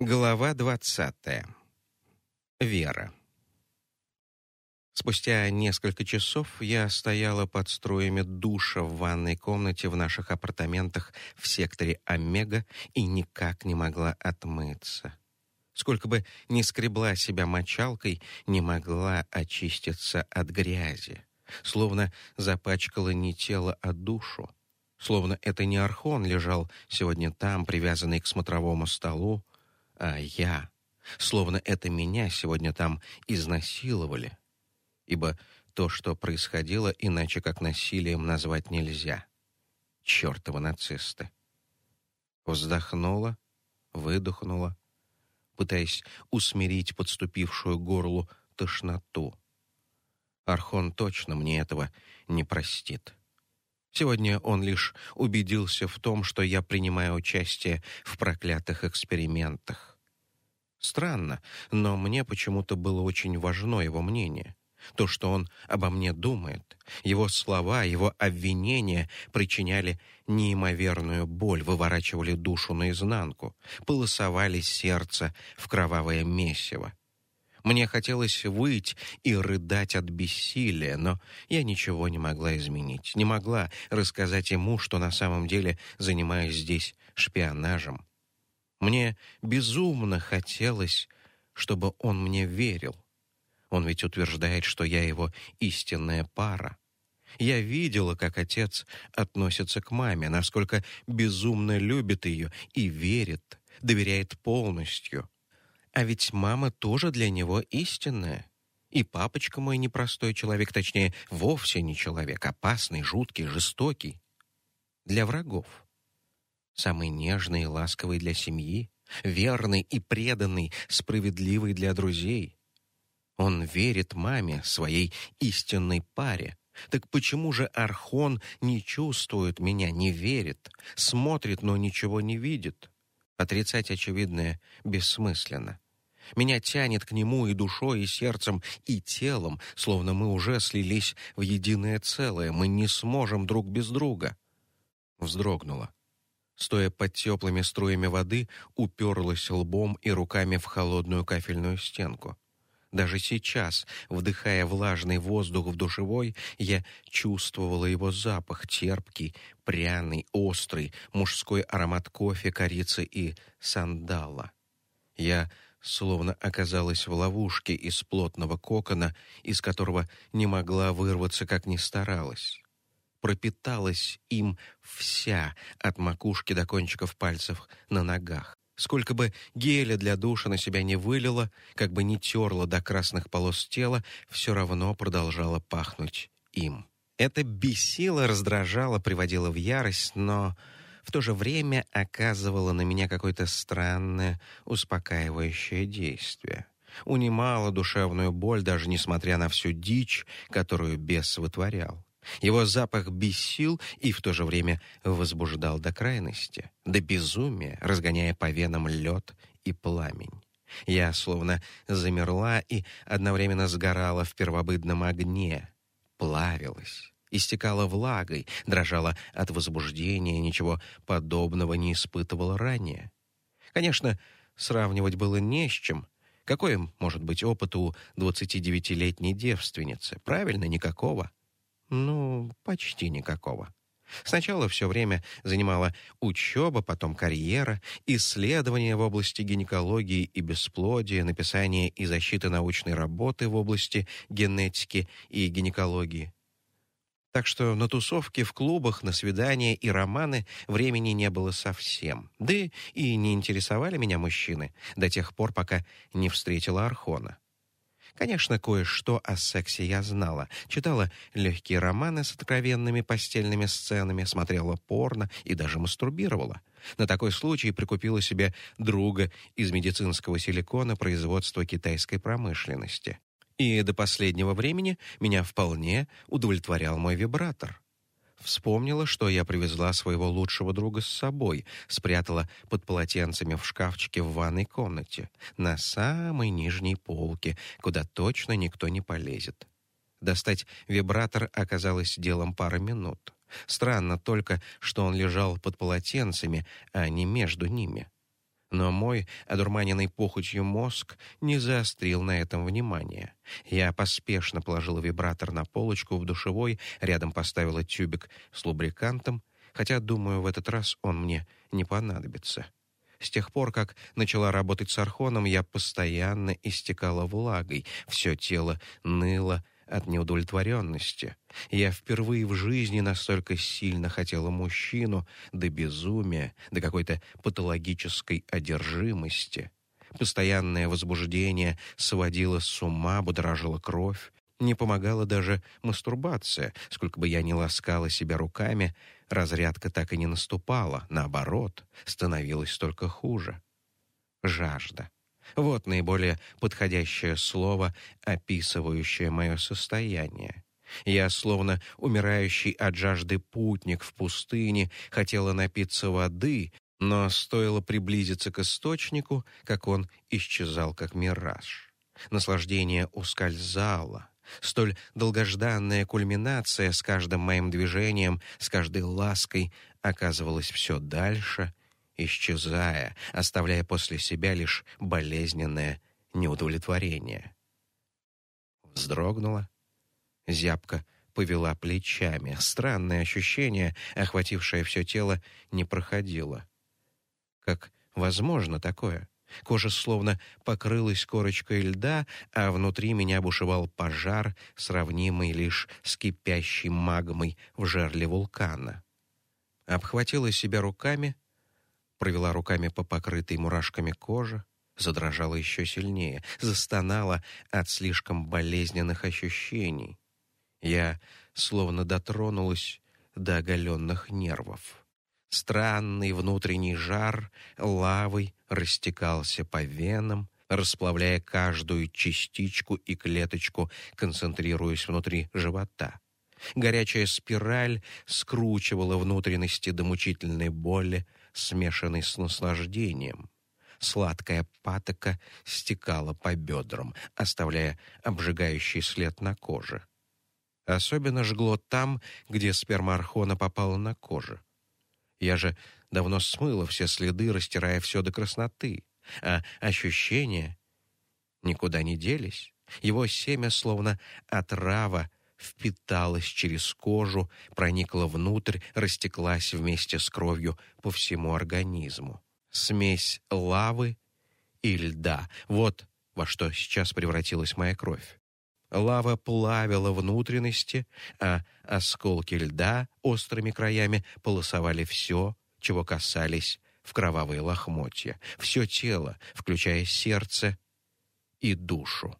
Глава двадцатая. Вера. Спустя несколько часов я стояла под струями душа в ванной комнате в наших апартаментах в секторе Омега и никак не могла отмыться. Сколько бы ни скребла себя мочалкой, не могла очиститься от грязи. Словно запачкала не тело, а душу. Словно это не Архон лежал сегодня там, привязанный к смотровому столу, а я, словно это меня сегодня там изнасиловали. Ибо то, что происходило, иначе как насилием назвать нельзя. Чёртовы нацисты. Вздохнула, выдохнула, пытаясь усмирить подступившую горлу тошноту. Архон точно мне этого не простит. Сегодня он лишь убедился в том, что я принимаю участие в проклятых экспериментах. Странно, но мне почему-то было очень важно его мнение. То, что он обо мне думает, его слова, его обвинения причиняли неимоверную боль, выворачивали душу наизнанку, полосовали сердце в кровавое месиво. Мне хотелось выть и рыдать от бессилия, но я ничего не могла изменить, не могла рассказать ему, что на самом деле занимаюсь здесь шпионажем. Мне безумно хотелось, чтобы он мне верил. Он ведь утверждает, что я его истинная пара. Я видела, как отец относится к маме, насколько безумно любит ее и верит, доверяет полностью. А ведь мама тоже для него истинная. И папочка мой непростой человек, точнее, вовсе не человек, опасный, жуткий, жестокий. Для врагов. Самый нежный и ласковый для семьи, верный и преданный, справедливый для друзей. Он верит маме, своей истинной паре. Так почему же Архон не чувствует меня, не верит, смотрит, но ничего не видит? Отрицать очевидное бессмысленно. Меня тянет к нему и душой, и сердцем, и телом, словно мы уже слились в единое целое. Мы не сможем друг без друга. Вздрогнула. Стоя под теплыми струями воды, уперлась лбом и руками в холодную кафельную стенку. Даже сейчас, вдыхая влажный воздух в душевой, я чувствовала его запах, терпкий, пряный, острый, мужской аромат кофе, корицы и сандала. Я словно оказалась в ловушке из плотного кокона, из которого не могла вырваться, как ни старалась. Пропиталась им вся, от макушки до кончиков пальцев на ногах. Сколько бы геля для душа на себя не вылила, как бы не терла до красных полос тела, все равно продолжала пахнуть им. Это бесило, раздражало, приводило в ярость, но в то же время оказывало на меня какое-то странное успокаивающее действие. Унимало душевную боль, даже несмотря на всю дичь, которую бес вытворял. Его запах бесил и в то же время возбуждал до крайности, до безумия, разгоняя по венам лед и пламень. Я словно замерла и одновременно сгорала в первобытном огне, плавилась истекала влагой, дрожала от возбуждения, ничего подобного не испытывала ранее. Конечно, сравнивать было не с чем. Какой может быть опыт у 29-летней девственницы? Правильно, никакого. Ну, почти никакого. Сначала все время занимала учеба, потом карьера, исследования в области гинекологии и бесплодия, написание и защита научной работы в области генетики и гинекологии. Так что на тусовки в клубах, на свидания и романы времени не было совсем. Да и не интересовали меня мужчины до тех пор, пока не встретила Архона. Конечно, кое-что о сексе я знала. Читала легкие романы с откровенными постельными сценами, смотрела порно и даже мастурбировала. На такой случай прикупила себе друга из медицинского силикона производства китайской промышленности. И до последнего времени меня вполне удовлетворял мой вибратор. Вспомнила, что я привезла своего лучшего друга с собой, спрятала под полотенцами в шкафчике в ванной комнате, на самой нижней полке, куда точно никто не полезет. Достать вибратор оказалось делом пары минут. Странно только, что он лежал под полотенцами, а не между ними. Но мой, одурманенный похотью мозг, не заострил на этом внимание. Я поспешно положила вибратор на полочку в душевой, рядом поставила тюбик с лубрикантом, хотя, думаю, в этот раз он мне не понадобится. С тех пор, как начала работать с архоном, я постоянно истекала влагой, все тело ныло, от неудовлетворенности. Я впервые в жизни настолько сильно хотела мужчину, до безумия, до какой-то патологической одержимости. Постоянное возбуждение сводило с ума, будоражило кровь. Не помогала даже мастурбация. Сколько бы я ни ласкала себя руками, разрядка так и не наступала. Наоборот, становилось только хуже. Жажда. Вот наиболее подходящее слово, описывающее мое состояние. Я, словно умирающий от жажды путник в пустыне, хотела напиться воды, но стоило приблизиться к источнику, как он исчезал, как мираж. Наслаждение ускользало. Столь долгожданная кульминация с каждым моим движением, с каждой лаской оказывалась все дальше — исчезая, оставляя после себя лишь болезненное неудовлетворение. Вздрогнула, зябко повела плечами. Странное ощущение, охватившее все тело, не проходило. Как возможно такое? Кожа словно покрылась корочкой льда, а внутри меня бушевал пожар, сравнимый лишь с кипящей магмой в жерле вулкана. Обхватила себя руками, провела руками по покрытой мурашками коже, задрожала еще сильнее, застонала от слишком болезненных ощущений. Я словно дотронулась до оголенных нервов. Странный внутренний жар лавой растекался по венам, расплавляя каждую частичку и клеточку, концентрируясь внутри живота. Горячая спираль скручивала внутренности до мучительной боли, смешанный с наслаждением. Сладкая патока стекала по бедрам, оставляя обжигающий след на коже. Особенно жгло там, где сперма Архона попала на кожу. Я же давно смыла все следы, растирая все до красноты, а ощущения никуда не делись. Его семя, словно отрава, впиталась через кожу, проникла внутрь, растеклась вместе с кровью по всему организму. Смесь лавы и льда. Вот во что сейчас превратилась моя кровь. Лава плавила внутренности, а осколки льда острыми краями полосовали все, чего касались в кровавые лохмотья, все тело, включая сердце и душу.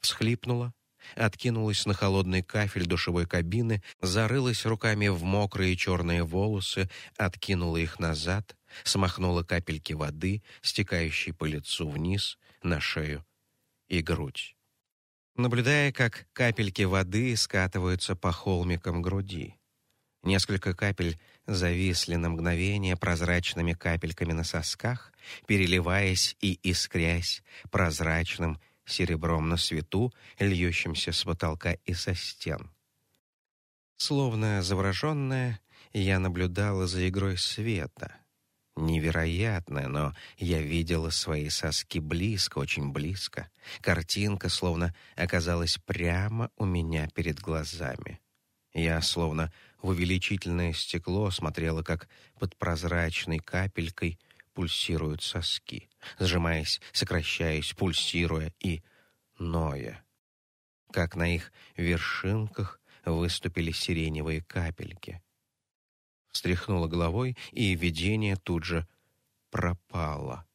Всхлипнула, откинулась на холодный кафель душевой кабины, зарылась руками в мокрые черные волосы, откинула их назад, смахнула капельки воды, стекающей по лицу вниз, на шею и грудь. Наблюдая, как капельки воды скатываются по холмикам груди. Несколько капель зависли на мгновение прозрачными капельками на сосках, переливаясь и искрясь прозрачным серебром на свету, льющемся с потолка и со стен. Словно завороженная, я наблюдала за игрой света. Невероятно, но я видела свои соски близко, очень близко. Картинка словно оказалась прямо у меня перед глазами. Я словно в увеличительное стекло смотрела, как под прозрачной капелькой пульсируют соски, сжимаясь, сокращаясь, пульсируя и ноя. Как на их вершинках выступили сиреневые капельки. Встряхнула головой, и видение тут же пропало.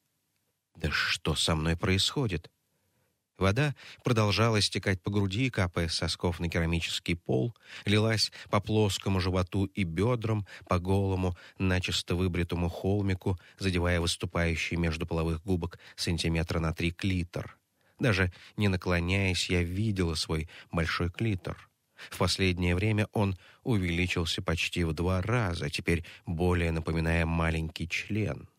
Да что со мной происходит? Вода продолжала стекать по груди, капая с сосков на керамический пол, лилась по плоскому животу и бедрам, по голому, начисто выбритому холмику, задевая выступающий между половых губок сантиметра на три клитор. Даже не наклоняясь, я видела свой большой клитор. В последнее время он увеличился почти в два раза, теперь более напоминая маленький член.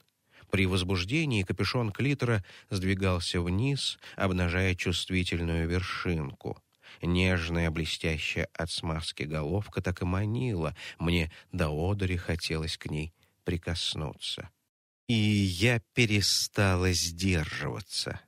При возбуждении капюшон клитора сдвигался вниз, обнажая чувствительную вершинку. Нежная, блестящая от смазки головка так и манила. Мне до одури хотелось к ней прикоснуться. И я перестала сдерживаться.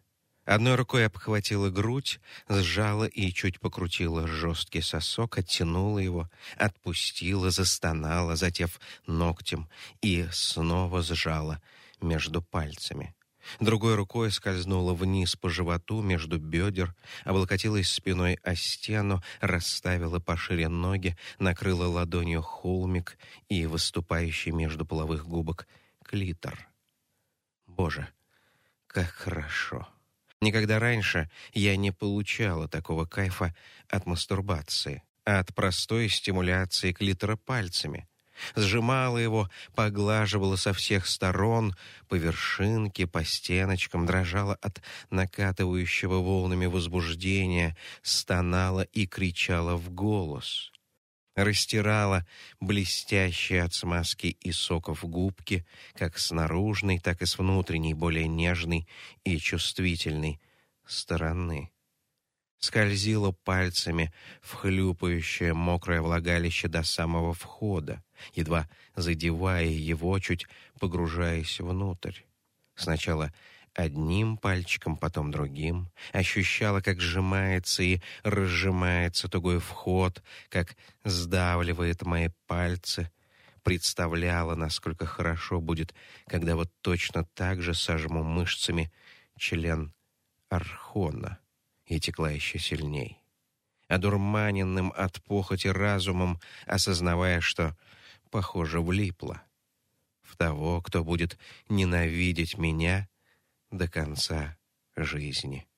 Одной рукой обхватила грудь, сжала и чуть покрутила жесткий сосок, оттянула его, отпустила, застонала, затев ногтем и снова сжала между пальцами. Другой рукой скользнула вниз по животу между бедер, облокотилась спиной о стену, расставила пошире ноги, накрыла ладонью холмик и выступающий между половых губок клитор. Боже, как хорошо! Никогда раньше я не получала такого кайфа от мастурбации, от простой стимуляции клитора пальцами. Сжимала его, поглаживала со всех сторон, по вершинке, по стеночкам, дрожала от накатывающего волнами возбуждения, стонала и кричала в голос растирала блестящие от смазки и соков губки, как с наружной, так и с внутренней, более нежной и чувствительной стороны. Скользила пальцами в хлюпающее мокрое влагалище до самого входа, едва задевая его, чуть погружаясь внутрь. Сначала одним пальчиком, потом другим, ощущала, как сжимается и разжимается тугой вход, как сдавливает мои пальцы, представляла, насколько хорошо будет, когда вот точно так же сожму мышцами член Архона, и текла еще сильней. Одурманенным от похоти разумом, осознавая, что, похоже, влипла в того, кто будет ненавидеть меня — до конца жизни.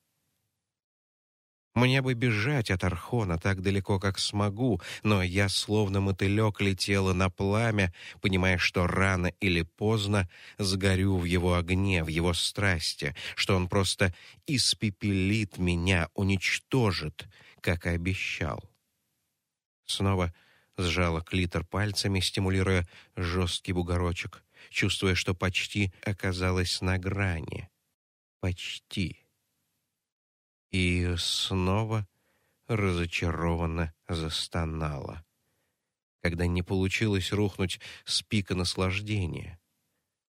Мне бы бежать от Архона так далеко, как смогу, но я словно мотылек летела на пламя, понимая, что рано или поздно сгорю в его огне, в его страсти, что он просто испепелит меня, уничтожит, как и обещал. Снова сжала клитор пальцами, стимулируя жесткий бугорочек, чувствуя, что почти оказалась на грани почти. И снова разочарованно застонала, когда не получилось рухнуть с пика наслаждения.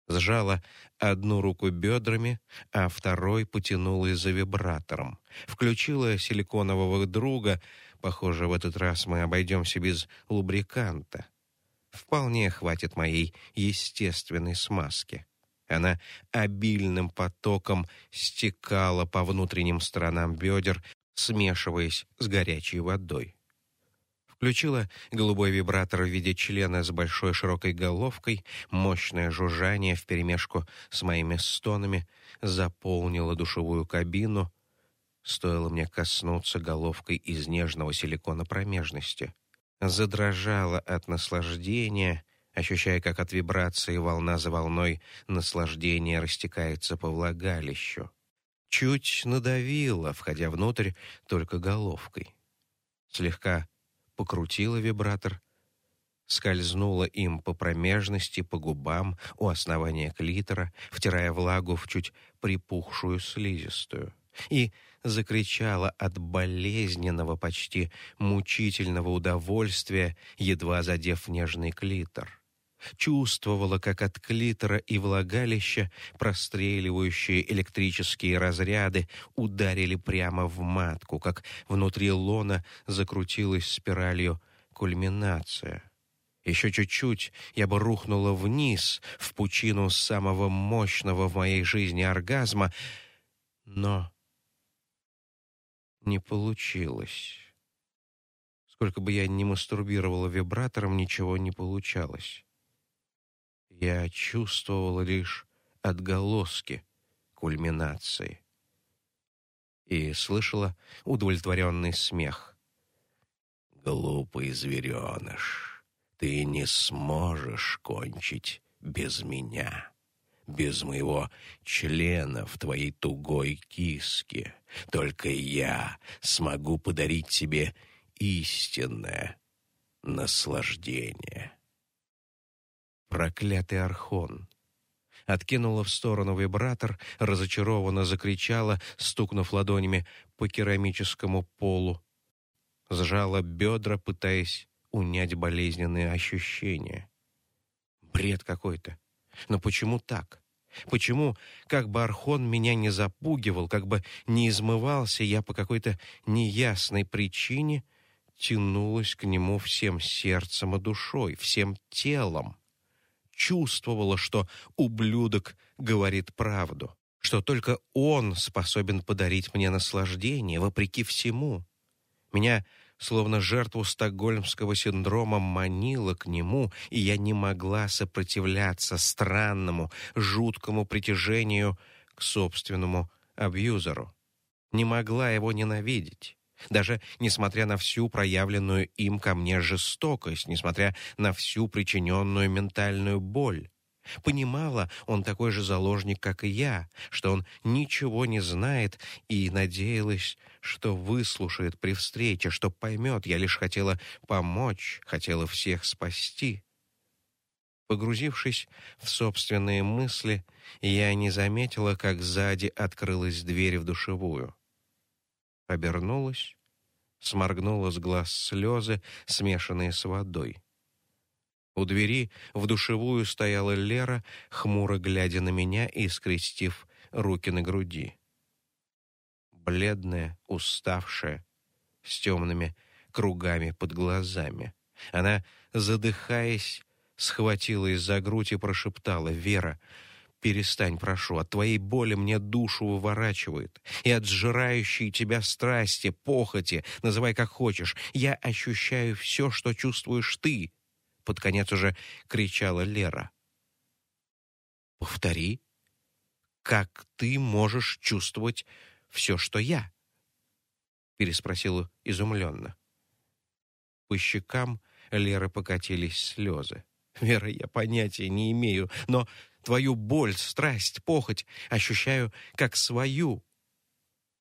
Сжала одну руку бедрами, а второй потянула за вибратором. Включила силиконового друга. Похоже, в этот раз мы обойдемся без лубриканта. Вполне хватит моей естественной смазки. Она обильным потоком стекала по внутренним сторонам бедер, смешиваясь с горячей водой. Включила голубой вибратор в виде члена с большой широкой головкой, мощное жужжание вперемешку с моими стонами заполнило душевую кабину. Стоило мне коснуться головкой из нежного силикона промежности. Задрожала от наслаждения, ощущая, как от вибрации волна за волной наслаждение растекается по влагалищу. Чуть надавила, входя внутрь только головкой. Слегка покрутила вибратор, скользнула им по промежности, по губам, у основания клитора, втирая влагу в чуть припухшую слизистую. И закричала от болезненного, почти мучительного удовольствия, едва задев нежный клитор. Чувствовала, как от клитора и влагалища простреливающие электрические разряды ударили прямо в матку, как внутри лона закрутилась спиралью кульминация. Еще чуть-чуть я бы рухнула вниз, в пучину самого мощного в моей жизни оргазма, но не получилось. Сколько бы я ни мастурбировала вибратором, ничего не получалось. Я чувствовал лишь отголоски кульминации и слышала удовлетворенный смех. «Глупый звереныш, ты не сможешь кончить без меня, без моего члена в твоей тугой киске. Только я смогу подарить тебе истинное наслаждение». Проклятый Архон! Откинула в сторону вибратор, разочарованно закричала, стукнув ладонями по керамическому полу. Сжала бедра, пытаясь унять болезненные ощущения. Бред какой-то. Но почему так? Почему, как бы Архон меня не запугивал, как бы не измывался, я по какой-то неясной причине тянулась к нему всем сердцем и душой, всем телом. Чувствовала, что ублюдок говорит правду, что только он способен подарить мне наслаждение, вопреки всему. Меня словно жертву стокгольмского синдрома манила к нему, и я не могла сопротивляться странному, жуткому притяжению к собственному абьюзеру. Не могла его ненавидеть. Даже несмотря на всю проявленную им ко мне жестокость, несмотря на всю причиненную ментальную боль. Понимала, он такой же заложник, как и я, что он ничего не знает, и надеялась, что выслушает при встрече, что поймет, я лишь хотела помочь, хотела всех спасти. Погрузившись в собственные мысли, я не заметила, как сзади открылась дверь в душевую. Обернулась, сморгнула с глаз слезы, смешанные с водой. У двери в душевую стояла Лера, хмуро глядя на меня и скрестив руки на груди. Бледная, уставшая, с темными кругами под глазами. Она, задыхаясь, схватилась за грудь и прошептала: "Вера, перестань, прошу, от твоей боли мне душу выворачивает, и от сжирающей тебя страсти, похоти, называй как хочешь, я ощущаю все, что чувствуешь ты под конец уже кричала Лера. Повтори. Как ты можешь чувствовать все, что я? переспросила изумленно. По щекам Леры покатились слезы. Вера, я понятия не имею, но твою боль, страсть, похоть ощущаю как свою.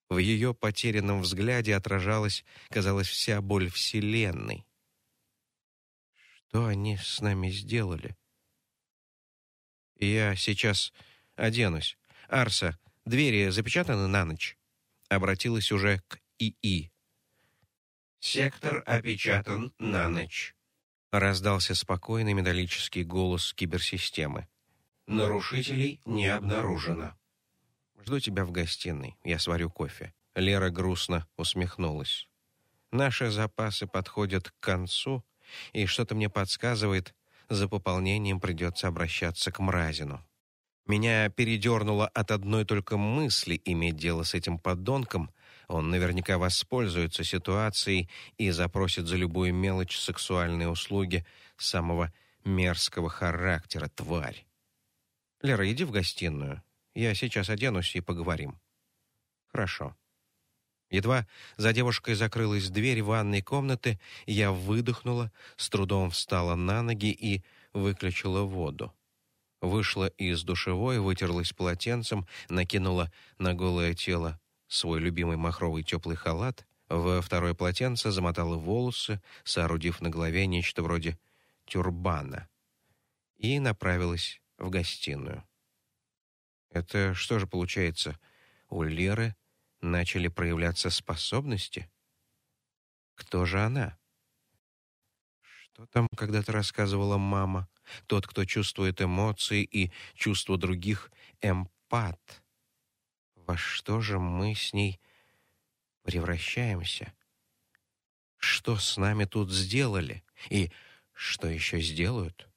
В ее потерянном взгляде отражалась, казалось, вся боль вселенной. Что они с нами сделали? Я сейчас оденусь. Арса, двери запечатаны на ночь. Обратилась уже к ИИ. Сектор опечатан на ночь. Раздался спокойный металлический голос киберсистемы. Нарушителей не обнаружено. Жду тебя в гостиной. Я сварю кофе. Лера грустно усмехнулась. Наши запасы подходят к концу, и что-то мне подсказывает, за пополнением придется обращаться к Мразину. Меня передернуло от одной только мысли иметь дело с этим подонком. Он наверняка воспользуется ситуацией и запросит за любую мелочь сексуальные услуги самого мерзкого характера, тварь. Лера, иди в гостиную. Я сейчас оденусь и поговорим. Хорошо. Едва за девушкой закрылась дверь ванной комнаты, я выдохнула, с трудом встала на ноги и выключила воду. Вышла из душевой, вытерлась полотенцем, накинула на голое тело свой любимый махровый теплый халат, во второе полотенце замотала волосы, соорудив на голове нечто вроде тюрбана, и направилась в гостиную. Это что же получается? У Леры начали проявляться способности? Кто же она? Что там когда-то рассказывала мама? Тот, кто чувствует эмоции и чувства других, эмпат. Во что же мы с ней превращаемся? Что с нами тут сделали? И что еще сделают?